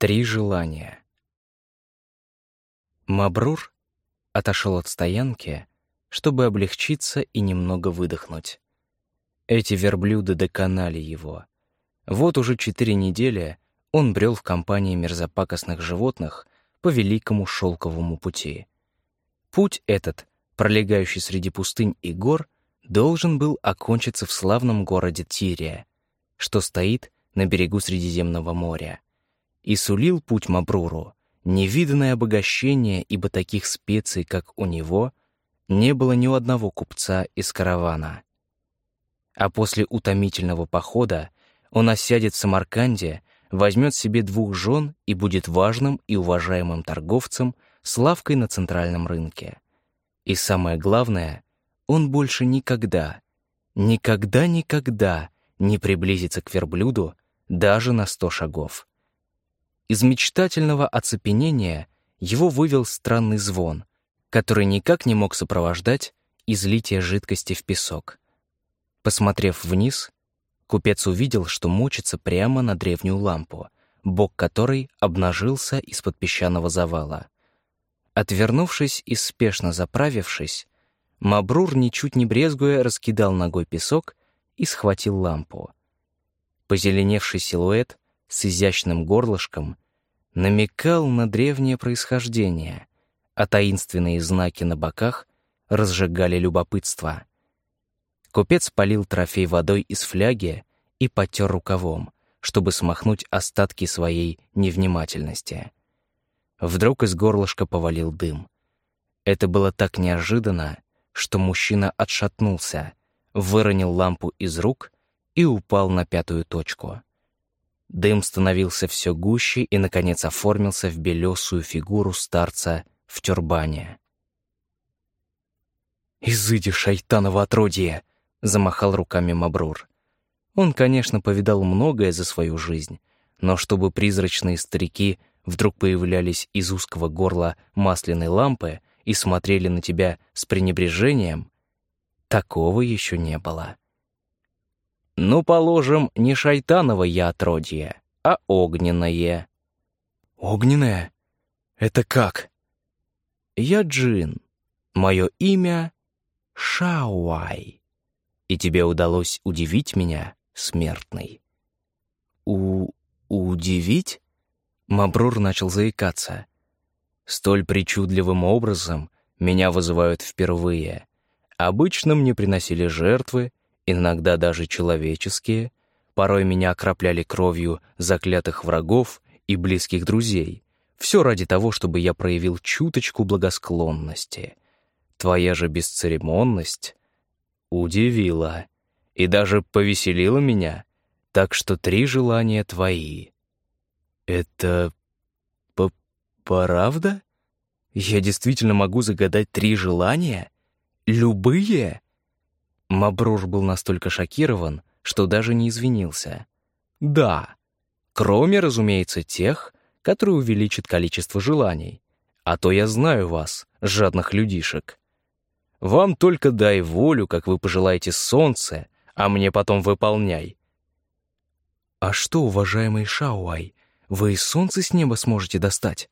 Три желания. Мабрур отошел от стоянки, чтобы облегчиться и немного выдохнуть. Эти верблюды доконали его. Вот уже четыре недели он брел в компании мерзопакостных животных по великому шелковому пути. Путь этот, пролегающий среди пустынь и гор, должен был окончиться в славном городе Тирия, что стоит на берегу Средиземного моря и сулил путь Мабруру невиданное обогащение, ибо таких специй, как у него, не было ни у одного купца из каравана. А после утомительного похода он осядет в Самарканде, возьмет себе двух жен и будет важным и уважаемым торговцем с лавкой на центральном рынке. И самое главное, он больше никогда, никогда-никогда не приблизится к верблюду даже на сто шагов. Из мечтательного оцепенения его вывел странный звон, который никак не мог сопровождать излитие жидкости в песок. Посмотрев вниз, купец увидел, что мочится прямо на древнюю лампу, бок которой обнажился из-под песчаного завала. Отвернувшись и спешно заправившись, Мабрур, ничуть не брезгуя, раскидал ногой песок и схватил лампу. Позеленевший силуэт с изящным горлышком намекал на древнее происхождение, а таинственные знаки на боках разжигали любопытство. Купец полил трофей водой из фляги и потер рукавом, чтобы смахнуть остатки своей невнимательности. Вдруг из горлышка повалил дым. Это было так неожиданно, что мужчина отшатнулся, выронил лампу из рук и упал на пятую точку. Дым становился все гуще и, наконец, оформился в белесую фигуру старца в тюрбане. «Изыди, шайтаново отродье!» — замахал руками Мабрур. Он, конечно, повидал многое за свою жизнь, но чтобы призрачные старики вдруг появлялись из узкого горла масляной лампы и смотрели на тебя с пренебрежением, такого еще не было. Ну, положим, не шайтановое я отродье, а огненное. Огненное? Это как? Я джин. Мое имя — Шауай. И тебе удалось удивить меня, смертный. У... удивить? Мабрур начал заикаться. Столь причудливым образом меня вызывают впервые. Обычно мне приносили жертвы, иногда даже человеческие, порой меня окропляли кровью заклятых врагов и близких друзей. Все ради того, чтобы я проявил чуточку благосклонности. Твоя же бесцеремонность удивила и даже повеселила меня, так что три желания твои. Это п правда? Я действительно могу загадать три желания? Любые? Мабрур был настолько шокирован, что даже не извинился. «Да, кроме, разумеется, тех, которые увеличат количество желаний. А то я знаю вас, жадных людишек. Вам только дай волю, как вы пожелаете солнце, а мне потом выполняй». «А что, уважаемый Шауай, вы и солнце с неба сможете достать?»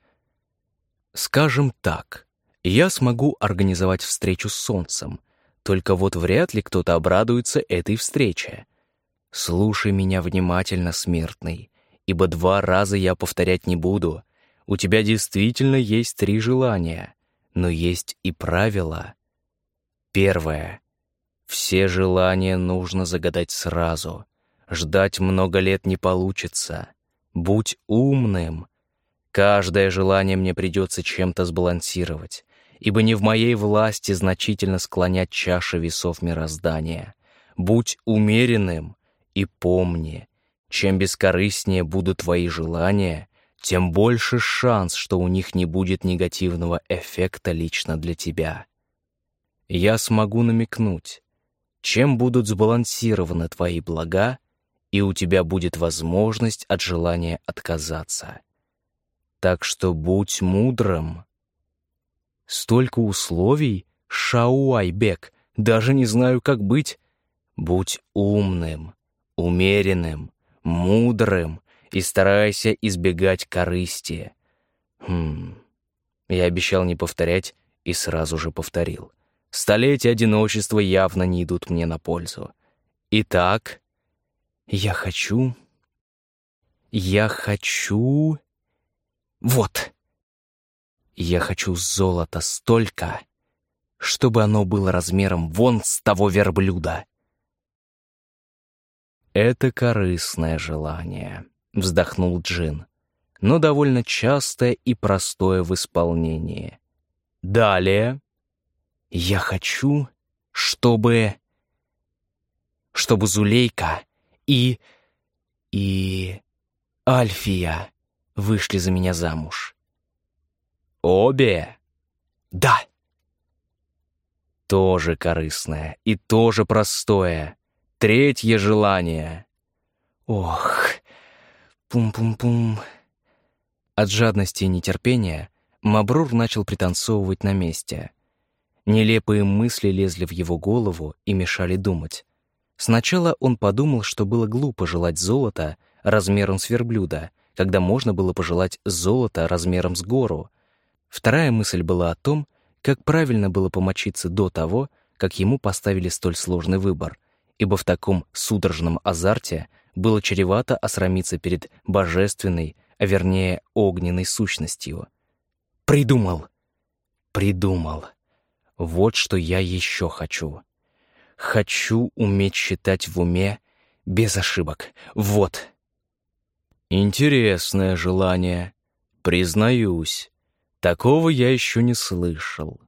«Скажем так, я смогу организовать встречу с солнцем, только вот вряд ли кто-то обрадуется этой встрече. Слушай меня внимательно, смертный, ибо два раза я повторять не буду. У тебя действительно есть три желания, но есть и правила. Первое. Все желания нужно загадать сразу. Ждать много лет не получится. Будь умным. Каждое желание мне придется чем-то сбалансировать ибо не в моей власти значительно склонять чаши весов мироздания. Будь умеренным и помни, чем бескорыстнее будут твои желания, тем больше шанс, что у них не будет негативного эффекта лично для тебя. Я смогу намекнуть, чем будут сбалансированы твои блага, и у тебя будет возможность от желания отказаться. Так что будь мудрым Столько условий, Шауайбек, даже не знаю, как быть. Будь умным, умеренным, мудрым и старайся избегать корысти. Хм. Я обещал не повторять и сразу же повторил. Столетия одиночества явно не идут мне на пользу. Итак, я хочу... Я хочу... Вот. Я хочу золота столько, чтобы оно было размером вон с того верблюда. Это корыстное желание, вздохнул Джин, но довольно частое и простое в исполнении. Далее я хочу, чтобы чтобы Зулейка и и Альфия вышли за меня замуж. Обе? Да. Тоже корыстное и тоже простое. Третье желание. Ох, пум-пум-пум. От жадности и нетерпения Мабрур начал пританцовывать на месте. Нелепые мысли лезли в его голову и мешали думать. Сначала он подумал, что было глупо желать золота размером с верблюда, когда можно было пожелать золота размером с гору. Вторая мысль была о том, как правильно было помочиться до того, как ему поставили столь сложный выбор, ибо в таком судорожном азарте было чревато осрамиться перед божественной, а вернее огненной сущностью. Придумал! Придумал! Вот что я еще хочу. Хочу уметь считать в уме без ошибок. Вот. Интересное желание. Признаюсь. Такого я еще не слышал.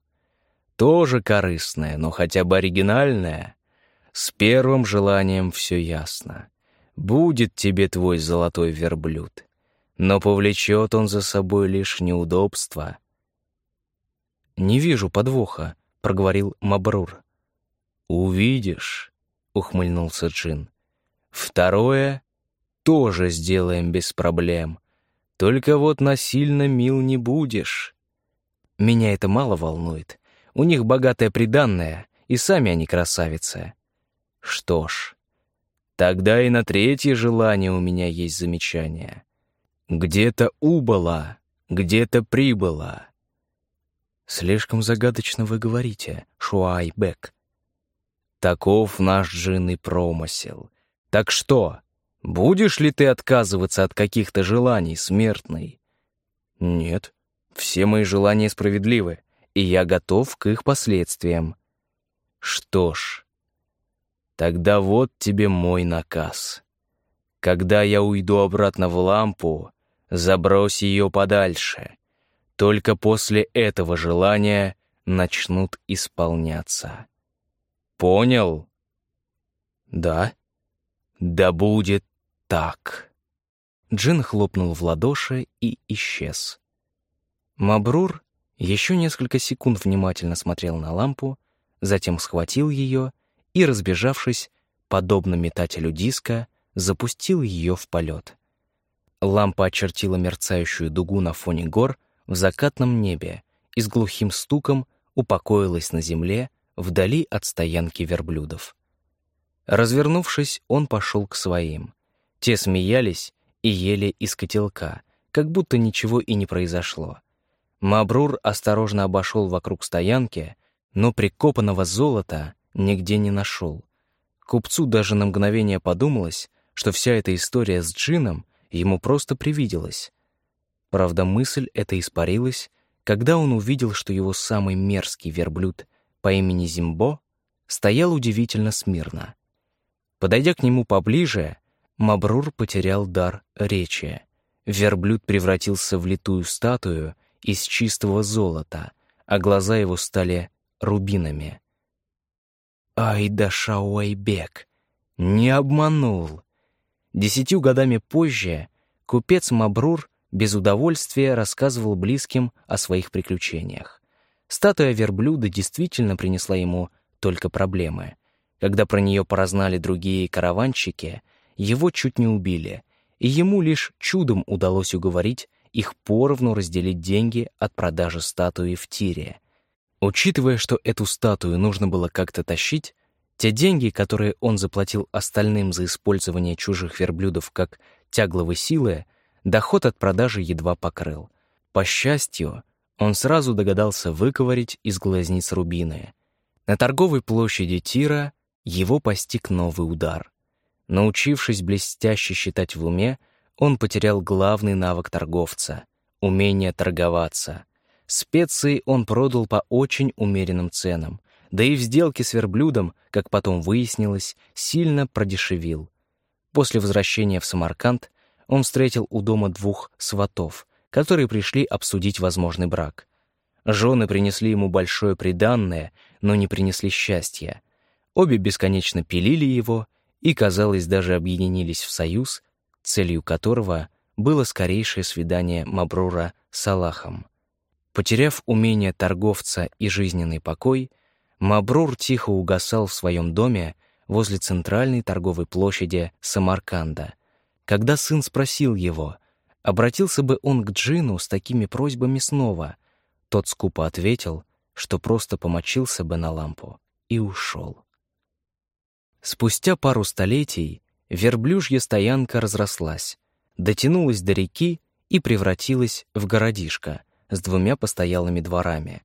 Тоже корыстное, но хотя бы оригинальное. С первым желанием все ясно. Будет тебе твой золотой верблюд, но повлечет он за собой лишь неудобства. «Не вижу подвоха», — проговорил Мабрур. «Увидишь», — ухмыльнулся Джин. «Второе тоже сделаем без проблем. Только вот насильно мил не будешь. Меня это мало волнует. У них богатое приданное, и сами они красавицы. Что ж, тогда и на третье желание у меня есть замечание. Где-то убыла, где-то прибыла. Слишком загадочно вы говорите, Шуайбек. Таков наш джинный промысел. Так что, Будешь ли ты отказываться от каких-то желаний, смертный? Нет, все мои желания справедливы, и я готов к их последствиям. Что ж, тогда вот тебе мой наказ. Когда я уйду обратно в лампу, забрось ее подальше. Только после этого желания начнут исполняться. Понял? Да. Да будет так. Джин хлопнул в ладоши и исчез. Мабрур еще несколько секунд внимательно смотрел на лампу, затем схватил ее и, разбежавшись, подобно метателю диска, запустил ее в полет. Лампа очертила мерцающую дугу на фоне гор в закатном небе и с глухим стуком упокоилась на земле вдали от стоянки верблюдов. Развернувшись, он пошел к своим. Те смеялись и ели из котелка, как будто ничего и не произошло. Мабрур осторожно обошел вокруг стоянки, но прикопанного золота нигде не нашел. Купцу даже на мгновение подумалось, что вся эта история с джином ему просто привиделась. Правда, мысль эта испарилась, когда он увидел, что его самый мерзкий верблюд по имени Зимбо стоял удивительно смирно. Подойдя к нему поближе, Мабрур потерял дар речи. Верблюд превратился в литую статую из чистого золота, а глаза его стали рубинами. Ай да Шауайбек! Не обманул! Десятью годами позже купец Мабрур без удовольствия рассказывал близким о своих приключениях. Статуя верблюда действительно принесла ему только проблемы. Когда про нее порознали другие караванщики — его чуть не убили, и ему лишь чудом удалось уговорить их поровну разделить деньги от продажи статуи в тире. Учитывая, что эту статую нужно было как-то тащить, те деньги, которые он заплатил остальным за использование чужих верблюдов как тягловой силы, доход от продажи едва покрыл. По счастью, он сразу догадался выковырить из глазниц рубины. На торговой площади Тира его постиг новый удар. Научившись блестяще считать в уме, он потерял главный навык торговца — умение торговаться. Специи он продал по очень умеренным ценам, да и в сделке с верблюдом, как потом выяснилось, сильно продешевил. После возвращения в Самарканд он встретил у дома двух сватов, которые пришли обсудить возможный брак. Жены принесли ему большое приданное, но не принесли счастья. Обе бесконечно пилили его и, казалось, даже объединились в союз, целью которого было скорейшее свидание Мабрура с Аллахом. Потеряв умение торговца и жизненный покой, Мабрур тихо угасал в своем доме возле центральной торговой площади Самарканда. Когда сын спросил его, обратился бы он к Джину с такими просьбами снова, тот скупо ответил, что просто помочился бы на лампу и ушел. Спустя пару столетий верблюжья стоянка разрослась, дотянулась до реки и превратилась в городишко с двумя постоялыми дворами.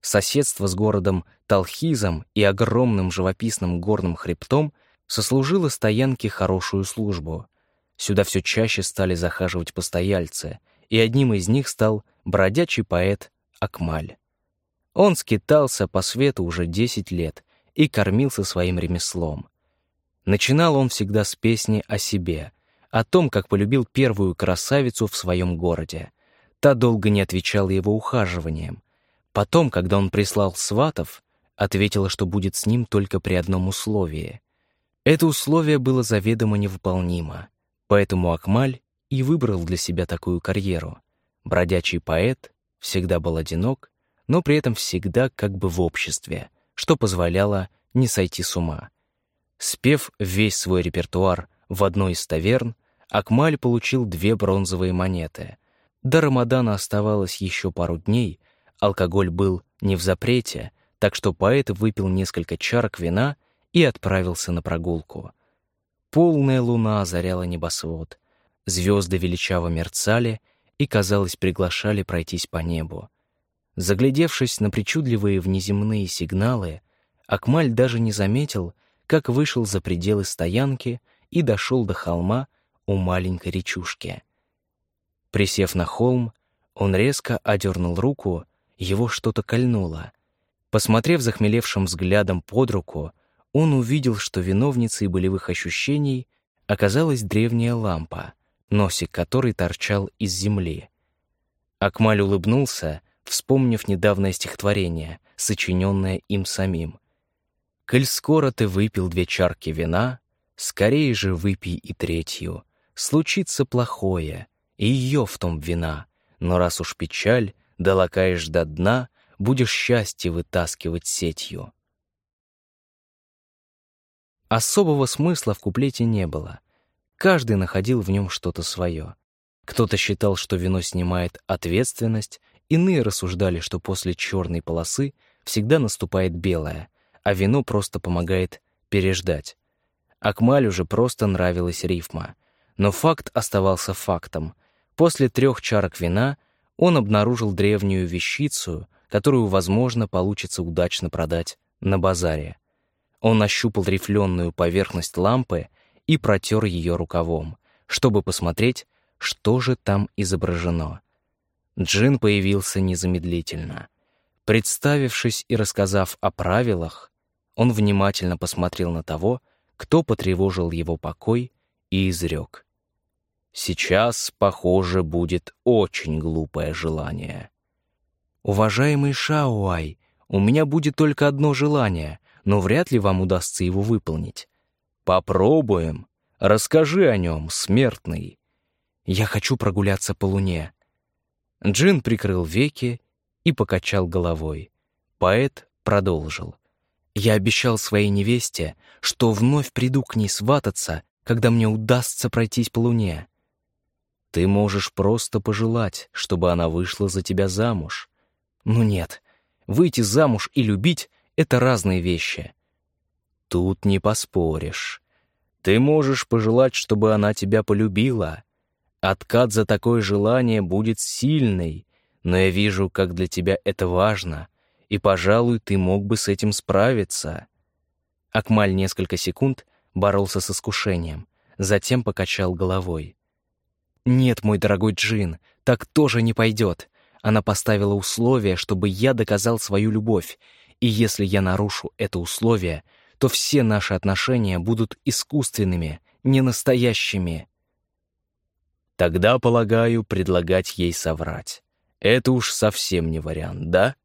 Соседство с городом Талхизом и огромным живописным горным хребтом сослужило стоянке хорошую службу. Сюда все чаще стали захаживать постояльцы, и одним из них стал бродячий поэт Акмаль. Он скитался по свету уже 10 лет и кормился своим ремеслом. Начинал он всегда с песни о себе, о том, как полюбил первую красавицу в своем городе. Та долго не отвечала его ухаживаниям, Потом, когда он прислал сватов, ответила, что будет с ним только при одном условии. Это условие было заведомо невыполнимо, поэтому Акмаль и выбрал для себя такую карьеру. Бродячий поэт всегда был одинок, но при этом всегда как бы в обществе, что позволяло не сойти с ума. Спев весь свой репертуар в одной из таверн, Акмаль получил две бронзовые монеты. До Рамадана оставалось еще пару дней, Алкоголь был не в запрете, так что поэт выпил несколько чарок вина и отправился на прогулку. Полная луна озаряла небосвод. Звезды величаво мерцали и, казалось, приглашали пройтись по небу. Заглядевшись на причудливые внеземные сигналы, Акмаль даже не заметил, как вышел за пределы стоянки и дошел до холма у маленькой речушки. Присев на холм, он резко одернул руку его что-то кольнуло. Посмотрев захмелевшим взглядом под руку, он увидел, что виновницей болевых ощущений оказалась древняя лампа, носик которой торчал из земли. Акмаль улыбнулся, вспомнив недавнее стихотворение, сочиненное им самим. «Коль скоро ты выпил две чарки вина, скорее же выпей и третью. Случится плохое, и ее в том вина, но раз уж печаль, долакаешь до дна, будешь счастье вытаскивать сетью. Особого смысла в куплете не было. Каждый находил в нем что-то свое. Кто-то считал, что вино снимает ответственность, иные рассуждали, что после черной полосы всегда наступает белая, а вино просто помогает переждать. Акмалю же просто нравилась рифма. Но факт оставался фактом. После трех чарок вина — он обнаружил древнюю вещицу, которую, возможно, получится удачно продать на базаре. Он нащупал рифленую поверхность лампы и протер ее рукавом, чтобы посмотреть, что же там изображено. Джин появился незамедлительно. Представившись и рассказав о правилах, он внимательно посмотрел на того, кто потревожил его покой, и изрек. Сейчас, похоже, будет очень глупое желание. Уважаемый Шауай, у меня будет только одно желание, но вряд ли вам удастся его выполнить. Попробуем. Расскажи о нем, смертный. Я хочу прогуляться по луне. Джин прикрыл веки и покачал головой. Поэт продолжил. Я обещал своей невесте, что вновь приду к ней свататься, когда мне удастся пройтись по луне. Ты можешь просто пожелать, чтобы она вышла за тебя замуж. Ну нет, выйти замуж и любить — это разные вещи. Тут не поспоришь. Ты можешь пожелать, чтобы она тебя полюбила. Откат за такое желание будет сильный, но я вижу, как для тебя это важно, и, пожалуй, ты мог бы с этим справиться». Акмаль несколько секунд боролся с искушением, затем покачал головой. «Нет, мой дорогой Джин, так тоже не пойдет. Она поставила условие, чтобы я доказал свою любовь, и если я нарушу это условие, то все наши отношения будут искусственными, не настоящими. Тогда, полагаю, предлагать ей соврать. Это уж совсем не вариант, да?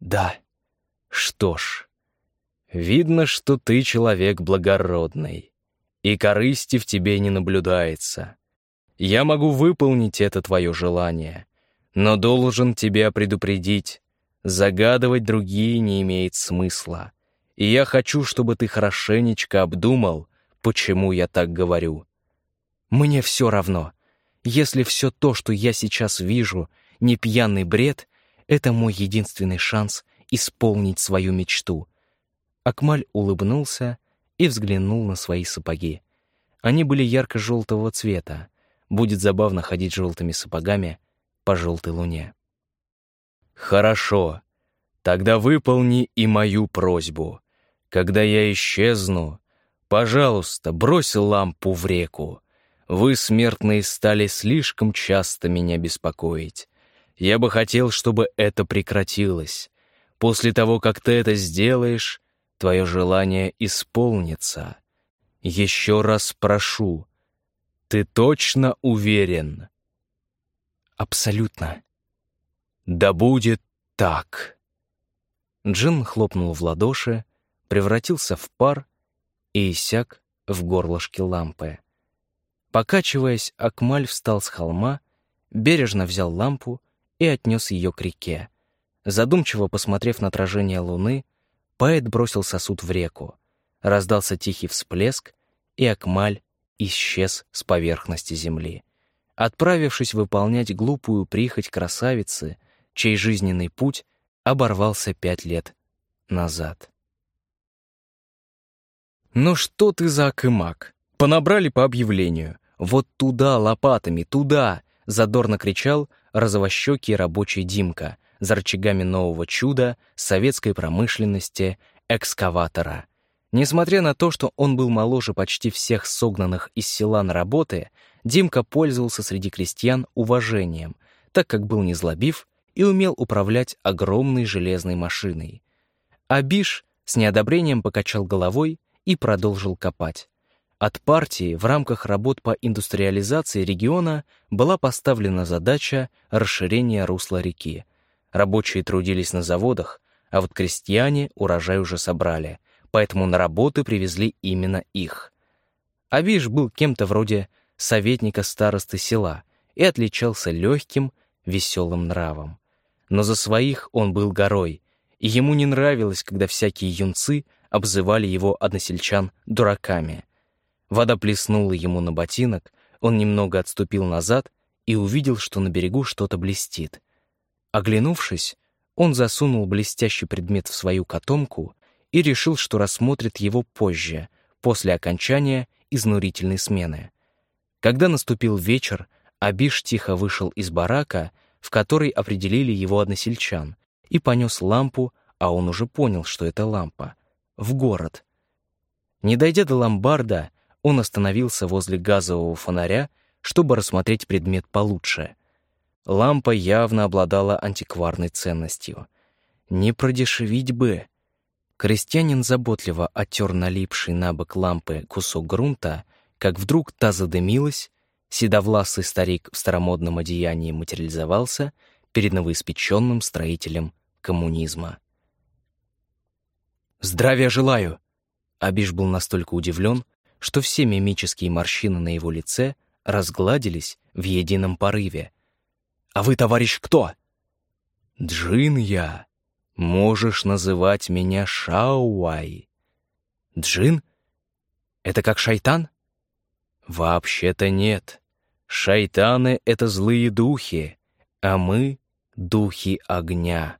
Да. Что ж, видно, что ты человек благородный, и корысти в тебе не наблюдается. Я могу выполнить это твое желание, но должен тебя предупредить, загадывать другие не имеет смысла. И я хочу, чтобы ты хорошенечко обдумал, почему я так говорю. Мне все равно. Если все то, что я сейчас вижу, не пьяный бред, это мой единственный шанс исполнить свою мечту. Акмаль улыбнулся и взглянул на свои сапоги. Они были ярко-желтого цвета. Будет забавно ходить желтыми сапогами по желтой луне. «Хорошо. Тогда выполни и мою просьбу. Когда я исчезну, пожалуйста, брось лампу в реку. Вы, смертные, стали слишком часто меня беспокоить. Я бы хотел, чтобы это прекратилось. После того, как ты это сделаешь, твое желание исполнится. Еще раз прошу. Ты точно уверен? Абсолютно. Да будет так. Джин хлопнул в ладоши, превратился в пар и иссяк в горлышке лампы. Покачиваясь, Акмаль встал с холма, бережно взял лампу и отнес ее к реке. Задумчиво посмотрев на отражение луны, поэт бросил сосуд в реку. Раздался тихий всплеск, и Акмаль исчез с поверхности земли. Отправившись выполнять глупую прихоть красавицы, чей жизненный путь оборвался пять лет назад. «Ну что ты за акымак? Понабрали по объявлению. Вот туда, лопатами, туда!» — задорно кричал розовощекий рабочий Димка за рычагами нового чуда советской промышленности экскаватора. Несмотря на то, что он был моложе почти всех согнанных из села на работы, Димка пользовался среди крестьян уважением, так как был незлобив и умел управлять огромной железной машиной. А Биш с неодобрением покачал головой и продолжил копать. От партии в рамках работ по индустриализации региона была поставлена задача расширения русла реки. Рабочие трудились на заводах, а вот крестьяне урожай уже собрали, поэтому на работы привезли именно их. Абиш был кем-то вроде советника старосты села и отличался легким, веселым нравом. Но за своих он был горой, и ему не нравилось, когда всякие юнцы обзывали его односельчан дураками — Вода плеснула ему на ботинок, он немного отступил назад и увидел, что на берегу что-то блестит. Оглянувшись, он засунул блестящий предмет в свою котомку и решил, что рассмотрит его позже, после окончания изнурительной смены. Когда наступил вечер, Абиш тихо вышел из барака, в который определили его односельчан, и понес лампу, а он уже понял, что это лампа, в город. Не дойдя до ломбарда, он остановился возле газового фонаря, чтобы рассмотреть предмет получше. Лампа явно обладала антикварной ценностью. Не продешевить бы. Крестьянин заботливо оттер налипший на бок лампы кусок грунта, как вдруг та задымилась, седовласый старик в старомодном одеянии материализовался перед новоиспеченным строителем коммунизма. «Здравия желаю!» Абиш был настолько удивлен, что все мимические морщины на его лице разгладились в едином порыве. «А вы, товарищ, кто?» «Джин я. Можешь называть меня Шауай». «Джин? Это как шайтан?» «Вообще-то нет. Шайтаны — это злые духи, а мы — духи огня.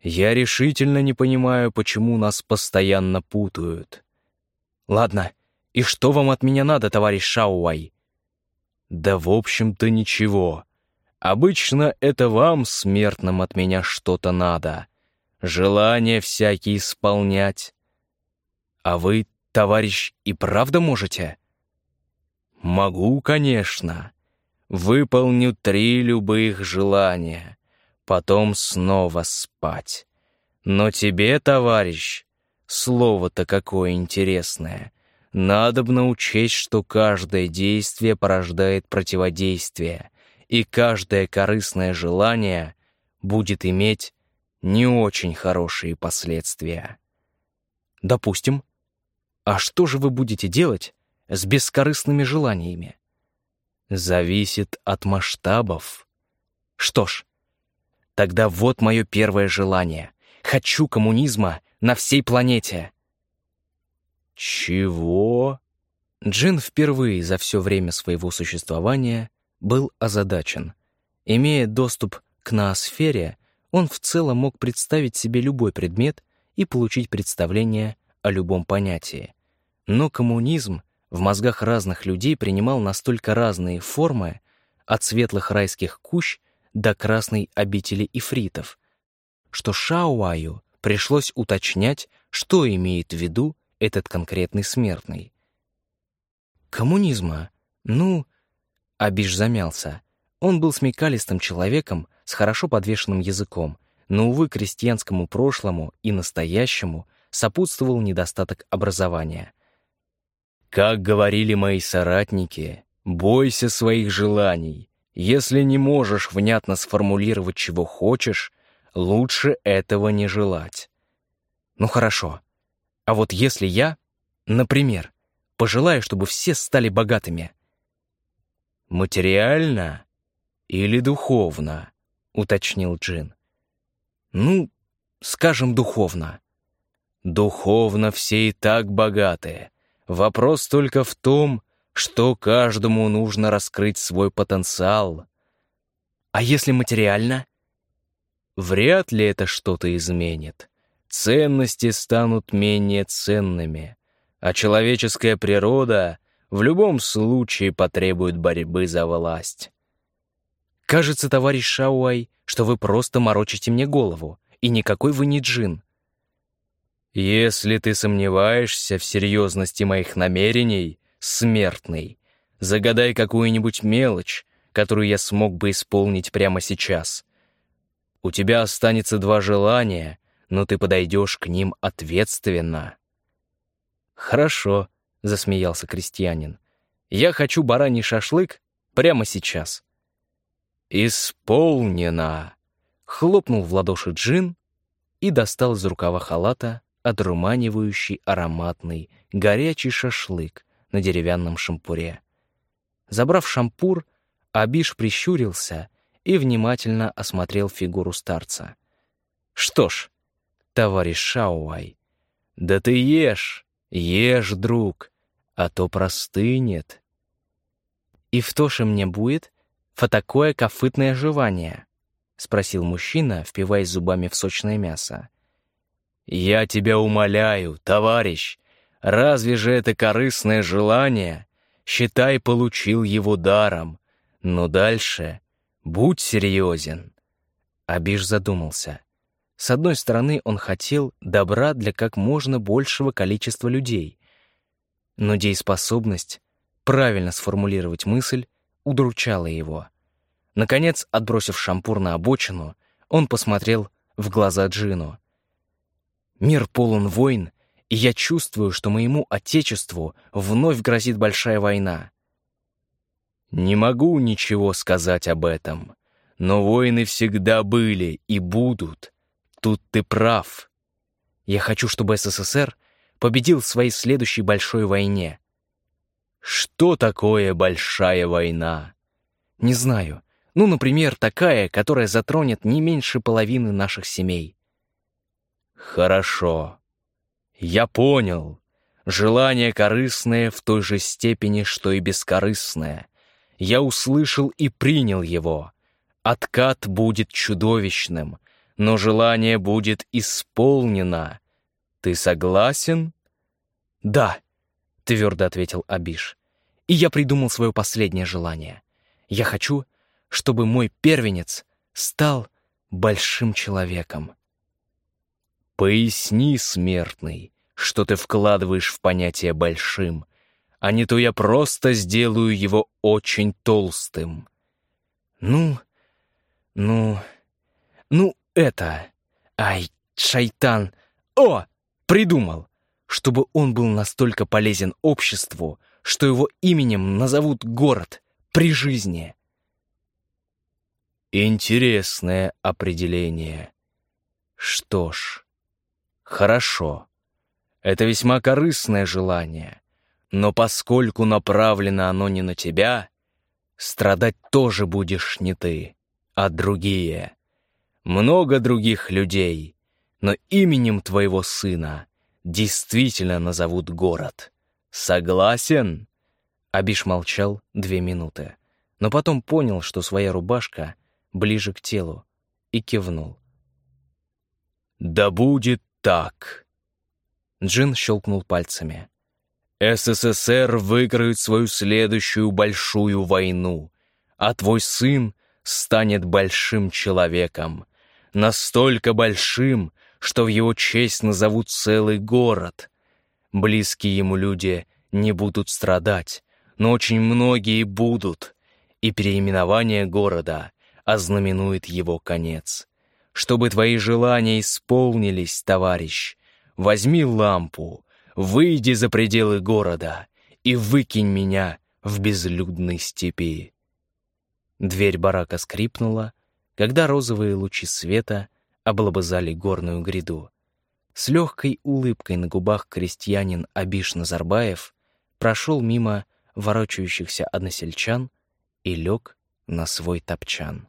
Я решительно не понимаю, почему нас постоянно путают». «Ладно, И что вам от меня надо, товарищ Шауай?» «Да, в общем-то, ничего. Обычно это вам, смертным, от меня что-то надо. Желания всякие исполнять. А вы, товарищ, и правда можете?» «Могу, конечно. Выполню три любых желания. Потом снова спать. Но тебе, товарищ, слово-то какое интересное. Надо бы научить, что каждое действие порождает противодействие, и каждое корыстное желание будет иметь не очень хорошие последствия. Допустим. А что же вы будете делать с бескорыстными желаниями? Зависит от масштабов. Что ж, тогда вот мое первое желание. Хочу коммунизма на всей планете. Чего? Джин впервые за все время своего существования был озадачен. Имея доступ к ноосфере, он в целом мог представить себе любой предмет и получить представление о любом понятии. Но коммунизм в мозгах разных людей принимал настолько разные формы, от светлых райских кущ до красной обители ифритов, что Шауаю пришлось уточнять, что имеет в виду этот конкретный смертный. Коммунизма? Ну... Абиш замялся. Он был смекалистым человеком с хорошо подвешенным языком, но, увы, крестьянскому прошлому и настоящему сопутствовал недостаток образования. Как говорили мои соратники, бойся своих желаний. Если не можешь внятно сформулировать, чего хочешь, лучше этого не желать. Ну хорошо. А вот если я, например, пожелаю, чтобы все стали богатыми. Материально или духовно, уточнил Джин. Ну, скажем, духовно. Духовно все и так богатые. Вопрос только в том, что каждому нужно раскрыть свой потенциал. А если материально? Вряд ли это что-то изменит. Ценности станут менее ценными, а человеческая природа в любом случае потребует борьбы за власть. Кажется, товарищ Шауай, что вы просто морочите мне голову, и никакой вы не джин. Если ты сомневаешься в серьезности моих намерений, смертный, загадай какую-нибудь мелочь, которую я смог бы исполнить прямо сейчас. У тебя останется два желания, но ты подойдешь к ним ответственно. Хорошо, засмеялся крестьянин. Я хочу бараний шашлык прямо сейчас. Исполнено! Хлопнул в ладоши Джин и достал из рукава халата одурманивающий ароматный горячий шашлык на деревянном шампуре. Забрав шампур, Абиш прищурился и внимательно осмотрел фигуру старца. «Что ж, товарищ Шауай, да ты ешь, ешь, друг, а то простынет». «И в то же мне будет фа такое копытное жевание?» — спросил мужчина, впиваясь зубами в сочное мясо. «Я тебя умоляю, товарищ, разве же это корыстное желание? Считай, получил его даром. Но дальше будь серьезен». Абиш задумался. С одной стороны, он хотел добра для как можно большего количества людей, но дееспособность правильно сформулировать мысль удручала его. Наконец, отбросив шампур на обочину, он посмотрел в глаза Джину. Мир полон войн, и я чувствую, что моему отечеству вновь грозит большая война. Не могу ничего сказать об этом, но войны всегда были и будут. Тут ты прав. Я хочу, чтобы СССР победил в своей следующей большой войне. Что такое большая война? Не знаю. Ну, например, такая, которая затронет не меньше половины наших семей. Хорошо. Я понял. Желание корыстное в той же степени, что и бескорыстное. Я услышал и принял его. Откат будет чудовищным, но желание будет исполнено. Ты согласен? Да. — твердо ответил Абиш. «И я придумал свое последнее желание. Я хочу, чтобы мой первенец стал большим человеком». «Поясни, смертный, что ты вкладываешь в понятие «большим», а не то я просто сделаю его очень толстым». «Ну, ну, ну это... Ай, шайтан! О, придумал! Чтобы он был настолько полезен обществу, что его именем назовут город при жизни». Интересное определение. Что ж, хорошо. Это весьма корыстное желание. Но поскольку направлено оно не на тебя, страдать тоже будешь не ты, а другие. Много других людей, но именем твоего сына действительно назовут город. Согласен?» Абиш молчал две минуты, но потом понял, что своя рубашка ближе к телу, и кивнул. «Да будет так!» Джин щелкнул пальцами. «СССР выиграет свою следующую большую войну, а твой сын станет большим человеком, настолько большим, что в его честь назовут целый город. Близкие ему люди не будут страдать, но очень многие будут, и переименование города ознаменует его конец. Чтобы твои желания исполнились, товарищ, Возьми лампу, выйди за пределы города и выкинь меня в безлюдной степи. Дверь барака скрипнула, когда розовые лучи света облобызали горную гряду. С легкой улыбкой на губах крестьянин Абиш Назарбаев прошел мимо ворочающихся односельчан и лег на свой топчан.